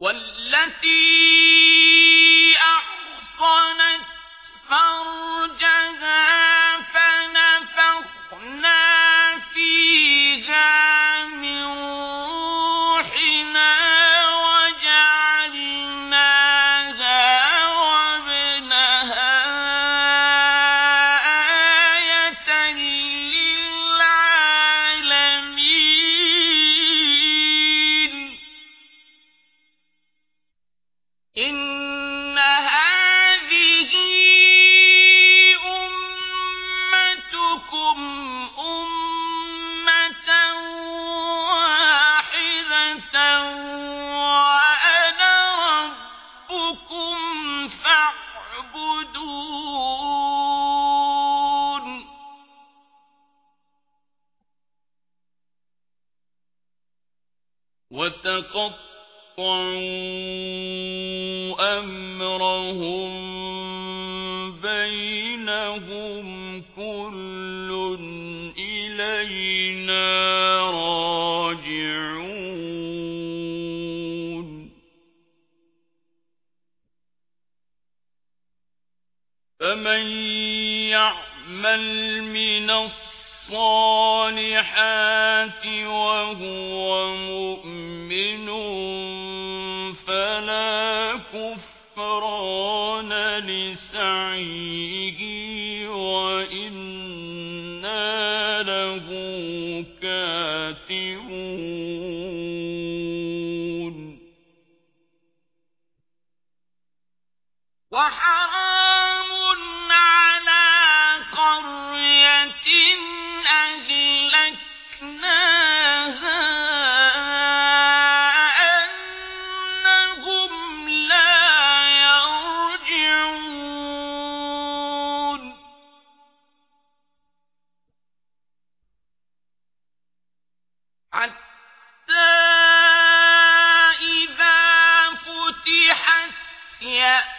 والتي وتقطعوا أمرهم بينهم كل إلينا راجعون. فمن يعمل من الصالحات وهو مؤمن فلا كفران لسعيه. حتى إذا فتحت يأجوج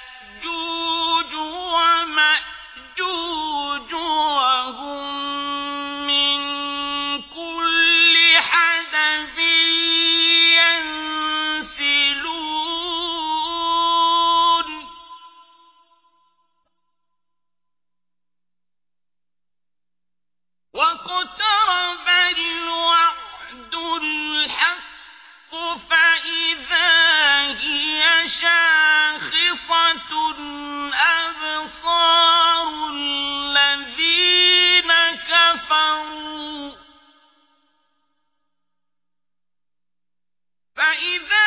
فإذا